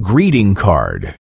greeting card.